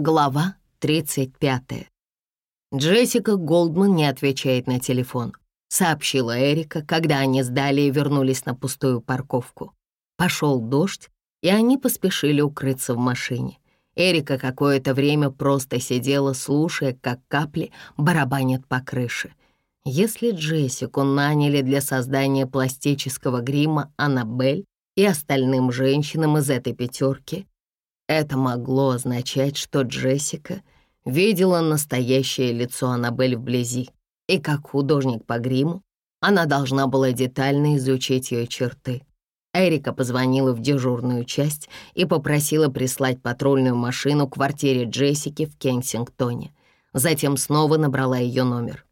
Глава 35. Джессика Голдман не отвечает на телефон, сообщила Эрика, когда они сдали и вернулись на пустую парковку. Пошел дождь, и они поспешили укрыться в машине. Эрика какое-то время просто сидела, слушая, как капли барабанят по крыше. Если Джессику наняли для создания пластического грима Аннабель и остальным женщинам из этой пятерки, это могло означать, что Джессика видела настоящее лицо Аннабель вблизи, и как художник по гриму она должна была детально изучить ее черты. Эрика позвонила в дежурную часть и попросила прислать патрульную машину к квартире Джессики в Кенсингтоне. Затем снова набрала ее номер.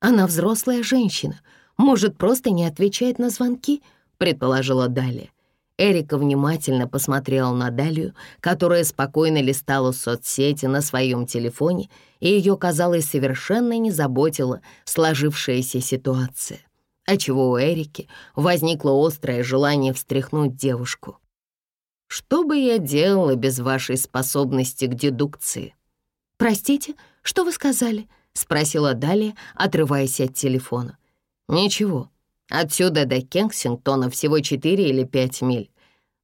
«Она взрослая женщина, может, просто не отвечает на звонки», — предположила Далия. Эрика внимательно посмотрела на Далию, которая спокойно листала соцсети на своем телефоне, и ее, казалось, совершенно не заботила сложившаяся ситуация, отчего у Эрики возникло острое желание встряхнуть девушку. «Что бы я делала без вашей способности к дедукции?» «Простите, что вы сказали?» — спросила Далия, отрываясь от телефона. «Ничего», Отсюда до Кенсингтона всего 4 или 5 миль.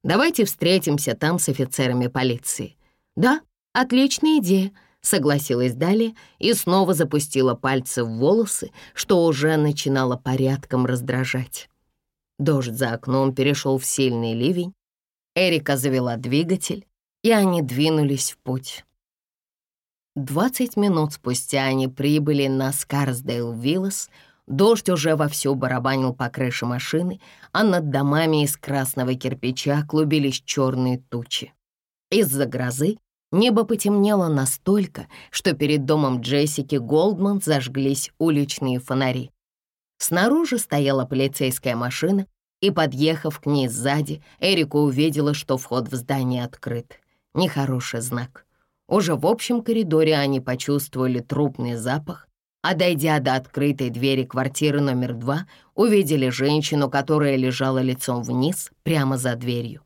Давайте встретимся там с офицерами полиции». «Да, отличная идея», — согласилась Далия и снова запустила пальцы в волосы, что уже начинало порядком раздражать. Дождь за окном перешел в сильный ливень. Эрика завела двигатель, и они двинулись в путь. Двадцать минут спустя они прибыли на Скарсдейл-Виллас — Дождь уже вовсю барабанил по крыше машины, а над домами из красного кирпича клубились черные тучи. Из-за грозы небо потемнело настолько, что перед домом Джессики Голдман зажглись уличные фонари. Снаружи стояла полицейская машина, и, подъехав к ней сзади, Эрика увидела, что вход в здание открыт. Нехороший знак. Уже в общем коридоре они почувствовали трупный запах, а дойдя до открытой двери квартиры номер два, увидели женщину, которая лежала лицом вниз прямо за дверью.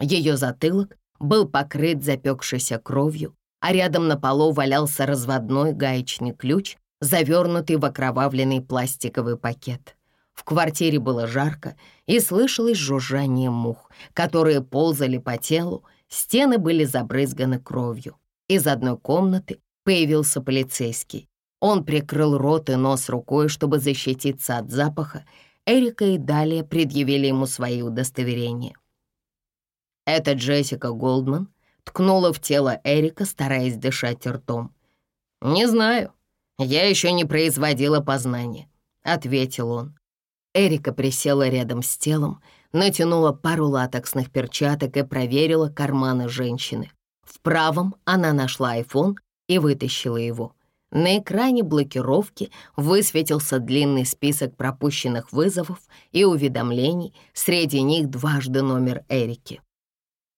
Ее затылок был покрыт запекшейся кровью, а рядом на полу валялся разводной гаечный ключ, завернутый в окровавленный пластиковый пакет. В квартире было жарко и слышалось жужжание мух, которые ползали по телу, стены были забрызганы кровью. Из одной комнаты появился полицейский. Он прикрыл рот и нос рукой, чтобы защититься от запаха. Эрика и далее предъявили ему свои удостоверения. «Это Джессика Голдман», ткнула в тело Эрика, стараясь дышать ртом. «Не знаю. Я еще не производила познания», — ответил он. Эрика присела рядом с телом, натянула пару латексных перчаток и проверила карманы женщины. В правом она нашла айфон и вытащила его. На экране блокировки высветился длинный список пропущенных вызовов и уведомлений, среди них дважды номер Эрики.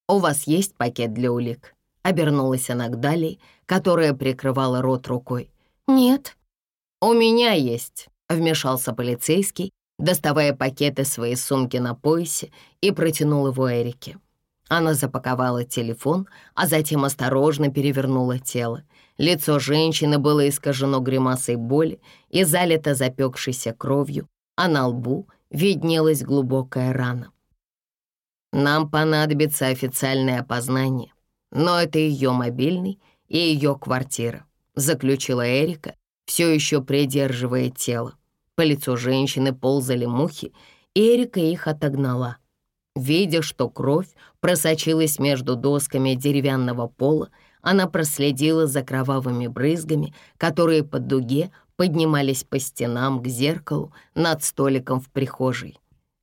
«У вас есть пакет для улик?» — обернулась она к Дали, которая прикрывала рот рукой. «Нет». «У меня есть», — вмешался полицейский, доставая пакет из своей сумки на поясе и протянул его Эрике. Она запаковала телефон, а затем осторожно перевернула тело. Лицо женщины было искажено гримасой боли и залито запекшейся кровью, а на лбу виднелась глубокая рана. «Нам понадобится официальное опознание, но это ее мобильный и ее квартира», заключила Эрика, все еще придерживая тело. По лицу женщины ползали мухи, и Эрика их отогнала. Видя, что кровь просочилась между досками деревянного пола, она проследила за кровавыми брызгами, которые по дуге поднимались по стенам к зеркалу над столиком в прихожей.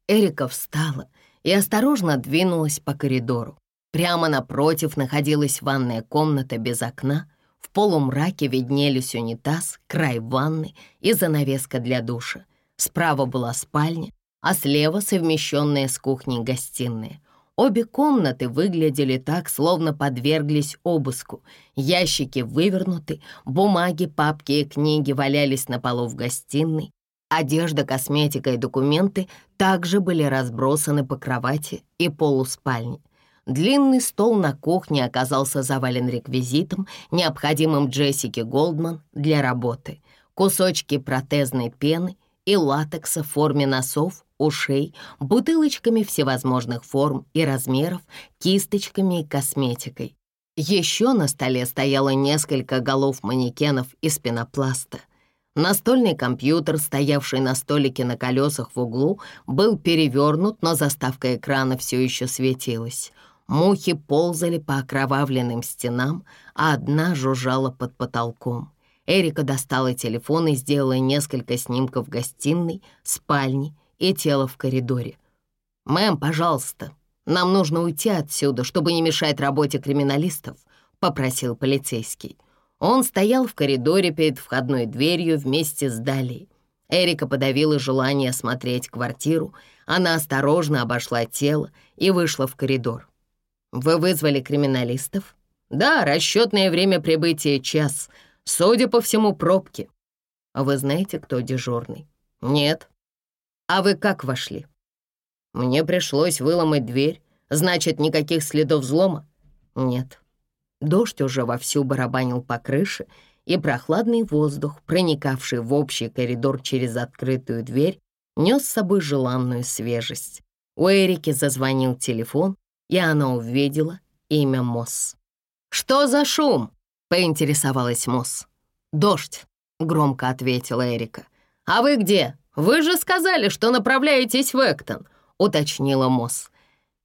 Эрика встала и осторожно двинулась по коридору. Прямо напротив находилась ванная комната без окна. В полумраке виднелись унитаз, край ванны и занавеска для душа. Справа была спальня, а слева совмещенная с кухней гостиная — Обе комнаты выглядели так, словно подверглись обыску. Ящики вывернуты, бумаги, папки и книги валялись на полу в гостиной. Одежда, косметика и документы также были разбросаны по кровати и полу спальни. Длинный стол на кухне оказался завален реквизитом, необходимым Джессике Голдман для работы. Кусочки протезной пены и латекса в форме носов, ушей, бутылочками всевозможных форм и размеров, кисточками и косметикой. Еще на столе стояло несколько голов манекенов из пенопласта. Настольный компьютер, стоявший на столике на колесах в углу, был перевернут, но заставка экрана все еще светилась. Мухи ползали по окровавленным стенам, а одна жужжала под потолком. Эрика достала телефон и сделала несколько снимков гостиной, спальни и тела в коридоре. «Мэм, пожалуйста, нам нужно уйти отсюда, чтобы не мешать работе криминалистов», — попросил полицейский. Он стоял в коридоре перед входной дверью вместе с Далей. Эрика подавила желание осмотреть квартиру. Она осторожно обошла тело и вышла в коридор. «Вы вызвали криминалистов?» «Да, расчетное время прибытия — час. Судя по всему, пробки». «А вы знаете, кто дежурный?» «Нет». «А вы как вошли?» «Мне пришлось выломать дверь. Значит, никаких следов взлома?» «Нет». Дождь уже вовсю барабанил по крыше, и прохладный воздух, проникавший в общий коридор через открытую дверь, нес с собой желанную свежесть. У Эрики зазвонил телефон, и она увидела имя Мосс. «Что за шум?» — поинтересовалась Мосс. «Дождь», — громко ответила Эрика. «А вы где? Вы же сказали, что направляетесь в Эктон», — уточнила Мосс.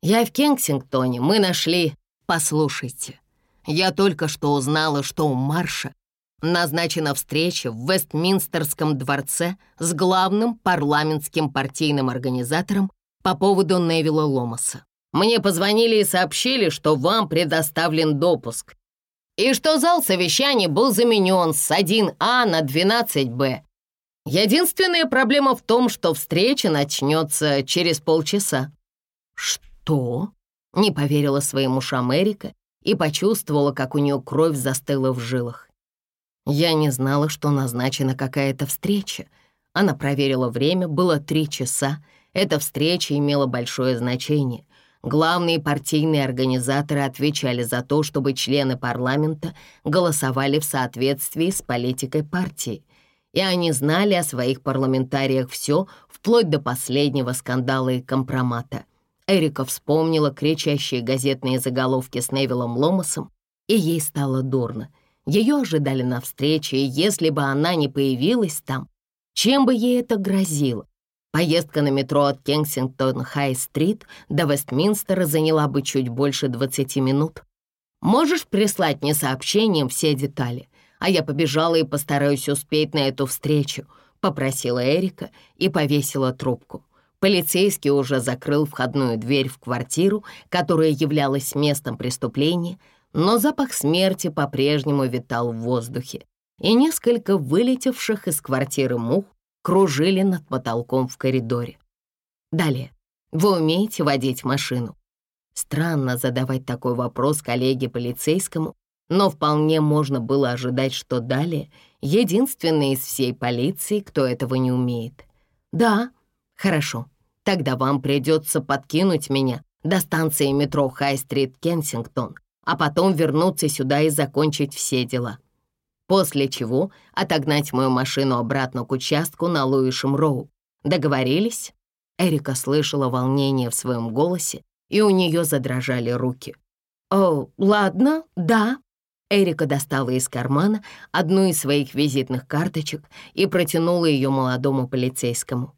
«Я в Кенсингтоне, мы нашли...» «Послушайте, я только что узнала, что у Марша назначена встреча в Вестминстерском дворце с главным парламентским партийным организатором по поводу Невилла Ломаса. Мне позвонили и сообщили, что вам предоставлен допуск. И что зал совещаний был заменен с 1А на 12Б. Единственная проблема в том, что встреча начнется через полчаса». «Что?» — не поверила своим ушам Эрика и почувствовала, как у нее кровь застыла в жилах. Я не знала, что назначена какая-то встреча. Она проверила время, было три часа. Эта встреча имела большое значение. Главные партийные организаторы отвечали за то, чтобы члены парламента голосовали в соответствии с политикой партии. И они знали о своих парламентариях все, вплоть до последнего скандала и компромата. Эрика вспомнила кричащие газетные заголовки с Невилом Ломасом, и ей стало дурно. Ее ожидали на встрече, и если бы она не появилась там, чем бы ей это грозило? Поездка на метро от Кенсингтон-Хай-стрит до Вестминстера заняла бы чуть больше 20 минут. Можешь прислать мне сообщением все детали, а я побежала и постараюсь успеть на эту встречу», — попросила Эрика и повесила трубку. Полицейский уже закрыл входную дверь в квартиру, которая являлась местом преступления, но запах смерти по-прежнему витал в воздухе, и несколько вылетевших из квартиры мух кружили над потолком в коридоре. Далее. Вы умеете водить машину? Странно задавать такой вопрос коллеге полицейскому, но вполне можно было ожидать, что далее единственный из всей полиции, кто этого не умеет. Да, хорошо, тогда вам придется подкинуть меня до станции метро Хай-стрит Кенсингтон, а потом вернуться сюда и закончить все дела после чего отогнать мою машину обратно к участку на Луишем Роу. Договорились?» Эрика слышала волнение в своем голосе, и у нее задрожали руки. «О, ладно, да». Эрика достала из кармана одну из своих визитных карточек и протянула ее молодому полицейскому.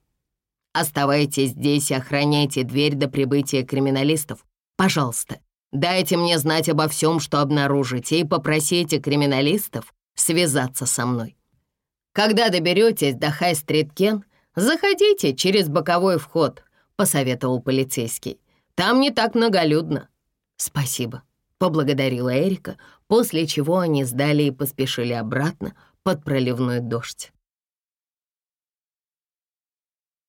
«Оставайтесь здесь и охраняйте дверь до прибытия криминалистов. Пожалуйста, дайте мне знать обо всем, что обнаружите, и попросите криминалистов связаться со мной. Когда доберетесь до Хай-стрит Кен, заходите через боковой вход, посоветовал полицейский. Там не так многолюдно. Спасибо, поблагодарила Эрика, после чего они сдали и поспешили обратно под проливной дождь.